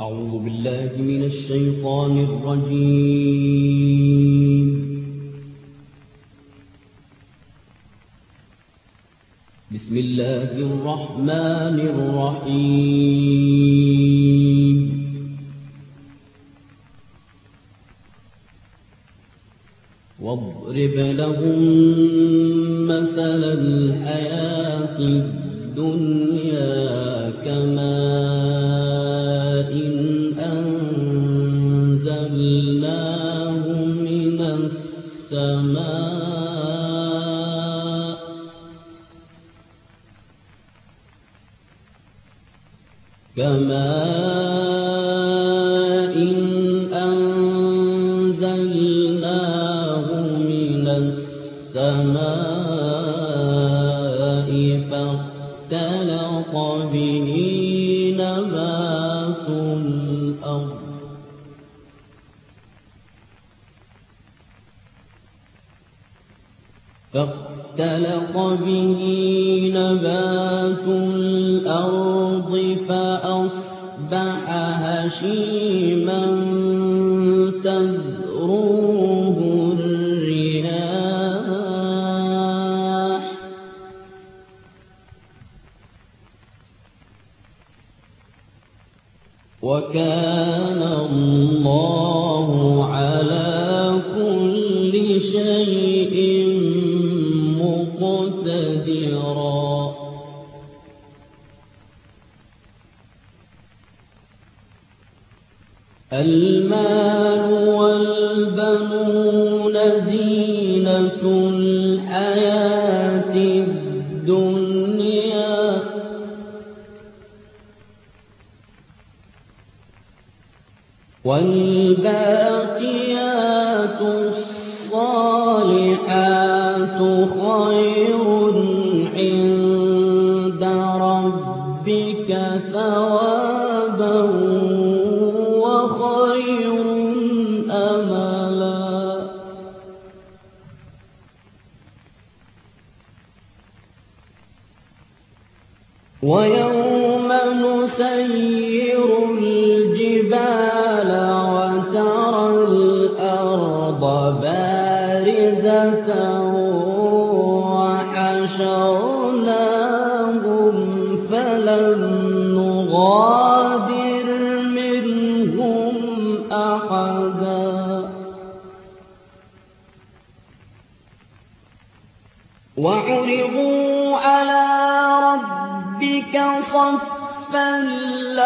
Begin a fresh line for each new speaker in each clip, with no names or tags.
أعوذ بالله من الشيطان الرجيم. بسم الله الرحمن الرحيم. واضرب لهم مثل الحياة به نبات الأرض. فاختلط به نبات الأرض فأصبح هشيما تذروه. المال والبنون زينة الحياة الدنيا. والباقيات ويوم نسير الجبال وترى الأرض بارزة.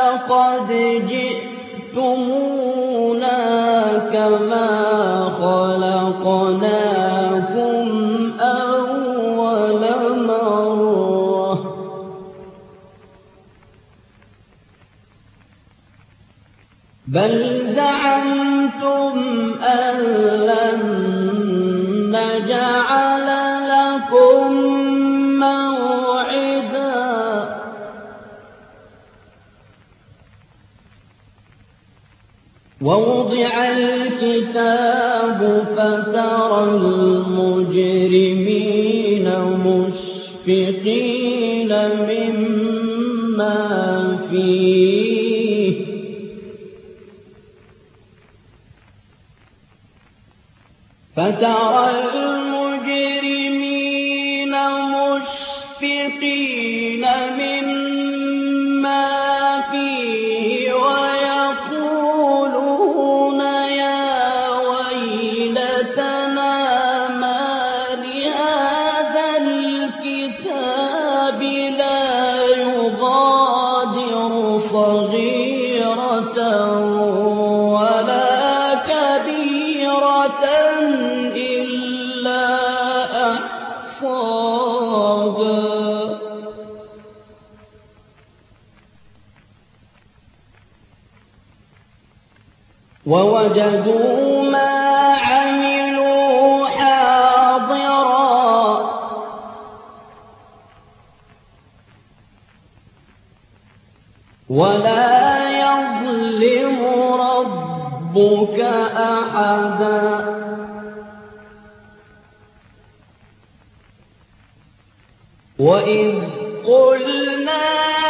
لقد جئتمونا كما خلقناكم أول مرة. بل زعمتم أن لن نجعل الكتاب فترى المجرمين مشفقين مما فيه. فترى ما عملوا حاضرا. ولا يظلم ربك أحدا. وإذ قلنا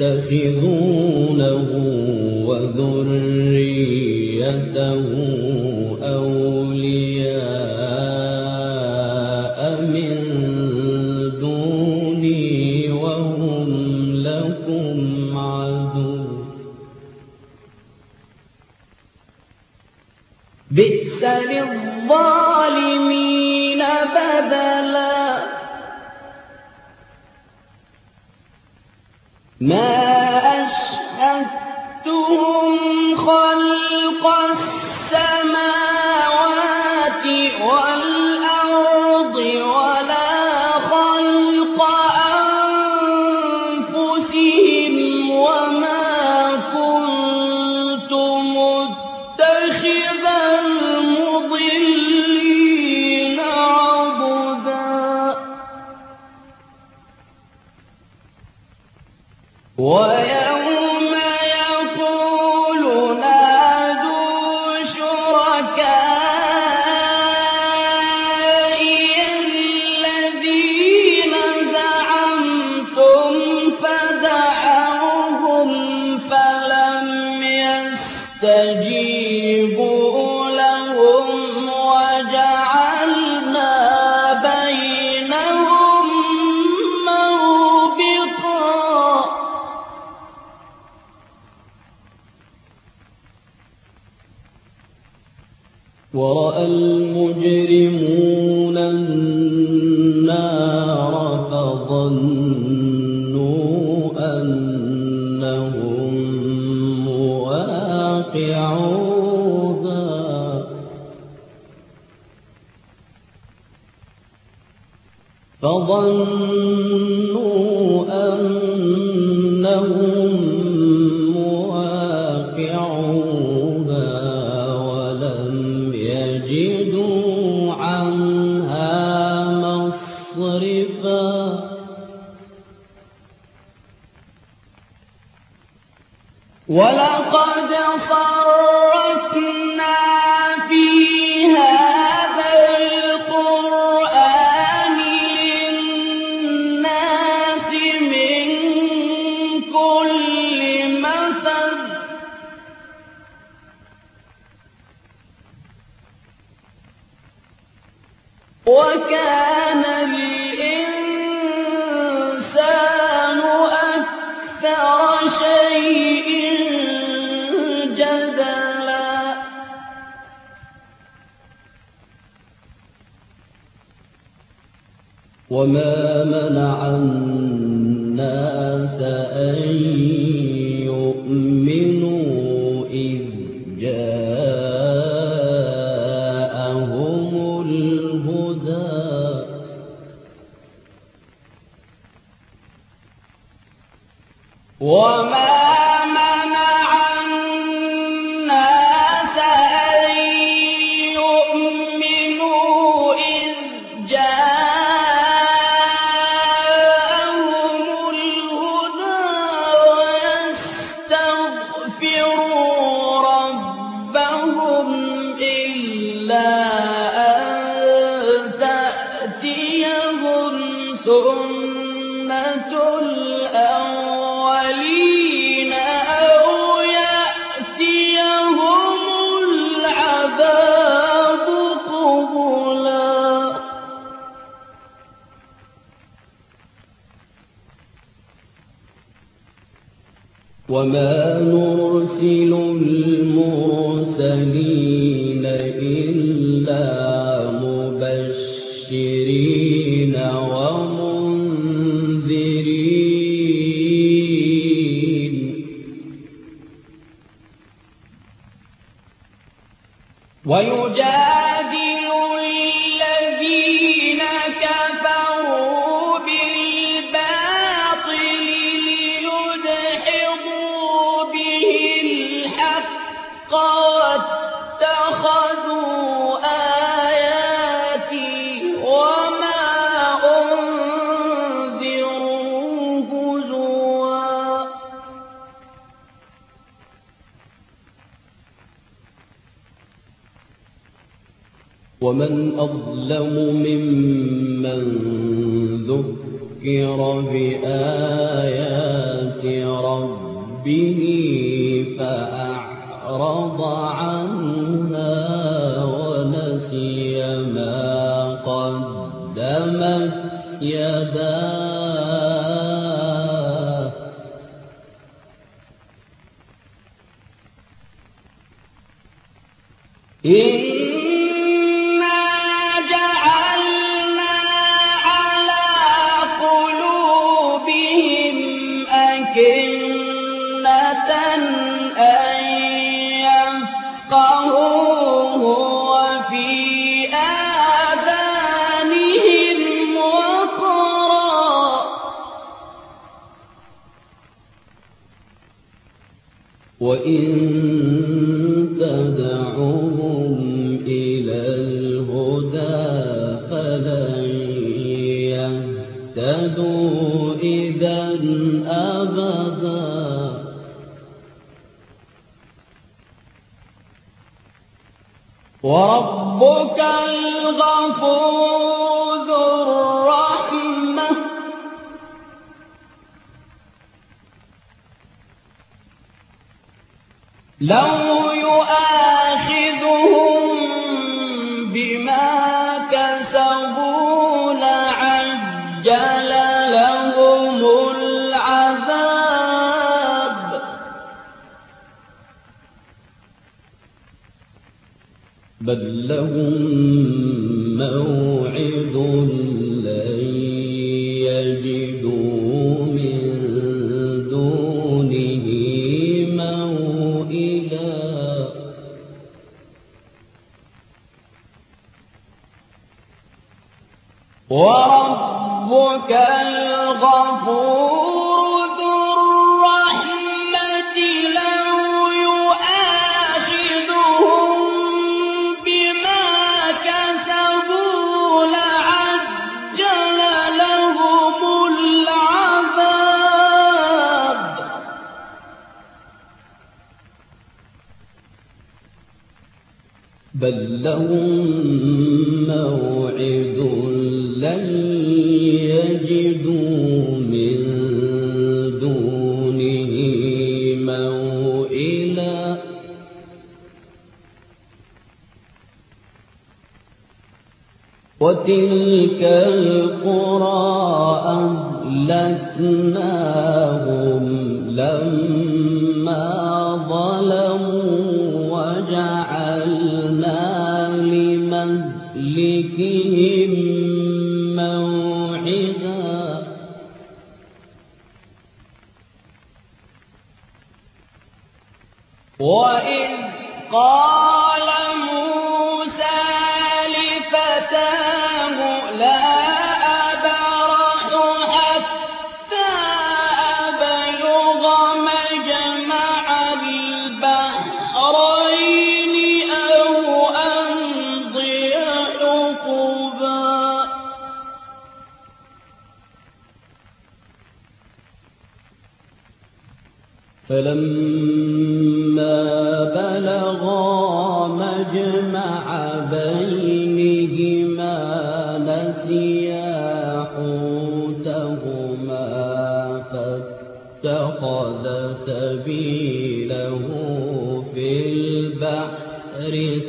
أتتخذونه وذريته أولياء من دوني وهم لكم عدو. بئس للظالمين ما 我要 ظَنًّا وكان الإنسان أكثر شيء جدلا. وما منع الناس
الْمُبِينَ ذكر بآيات ربه فأعرض عنها ونسي ما قدمت يداه. وإن تدعوه بل لهم موعد بل لهم موعد لن يجدوا من دونه موئلا وتلك القرى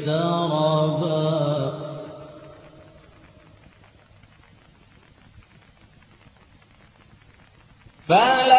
سربا فلا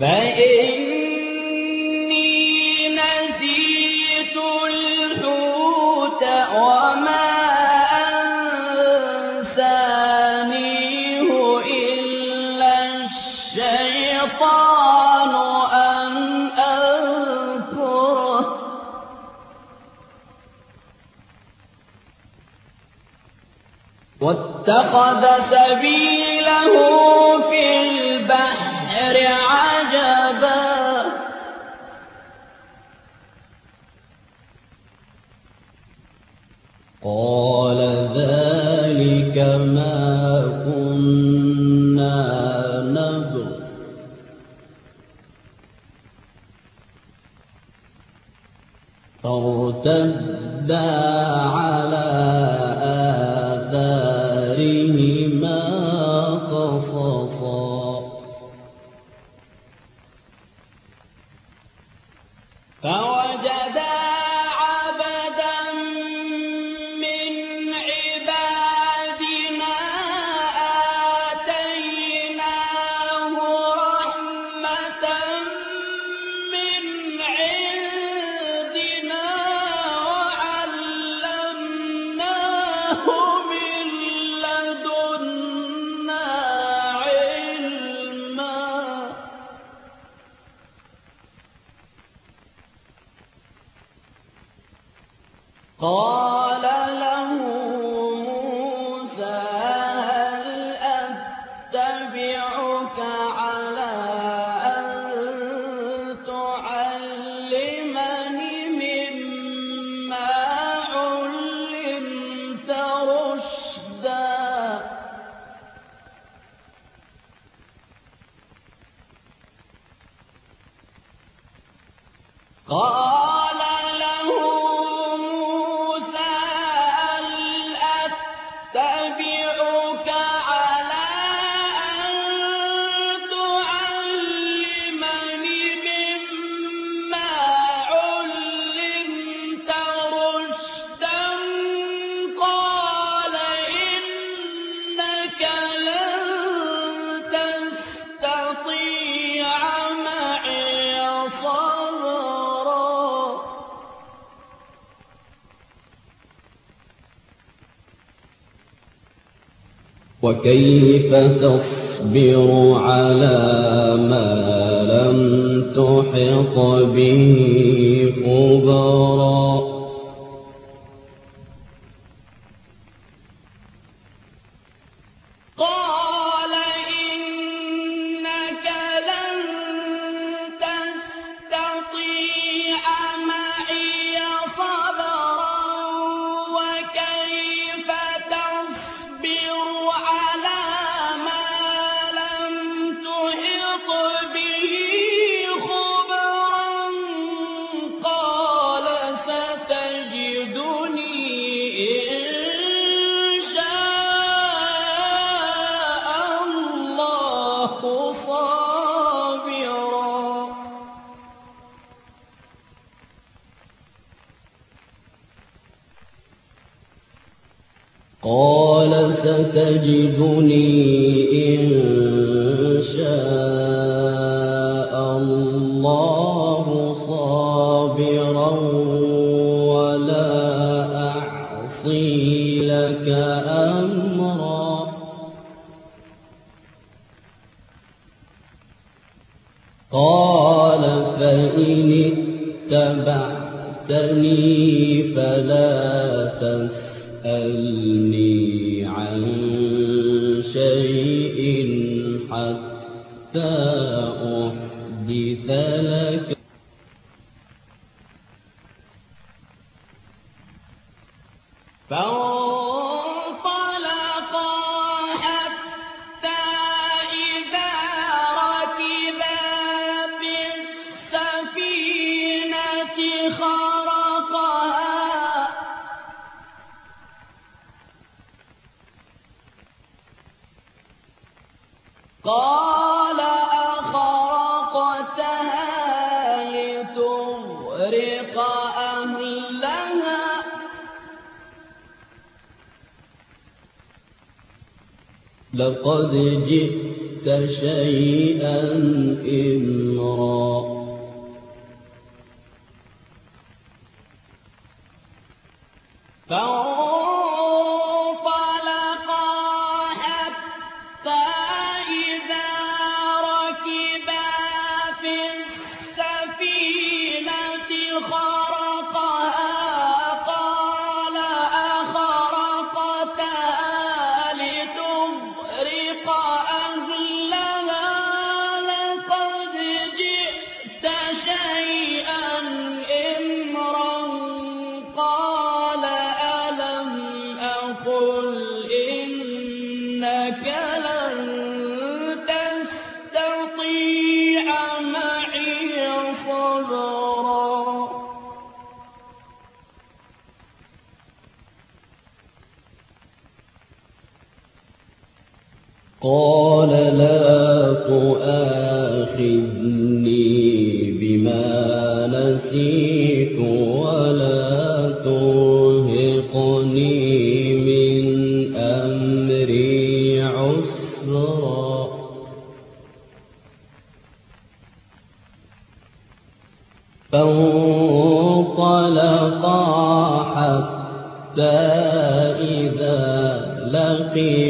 فإني نسيت الحوت وما أنسانيه إلا الشيطان أن أذكره. واتخذ سبيله فارتدا قال وكيف تصبر على ما لم تحط به؟ ستجدني إن شاء الله صابرا ولا أعصي لك أمرا. قال فإن اتبعتني فلا تسألني عن حتى أحدث لك قال لتغرق أهلها. لقد جئت شيئا إمرا. قال لا تؤاخذني بما نسيت ولا ترهقني من أمري عسرا. فانطلقا حتى إذا لقيا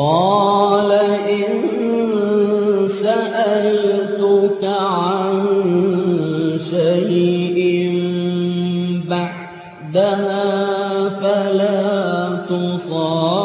قال إن سألتك عن شيء بعدها فلا تصاحبني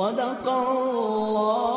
صدق الله.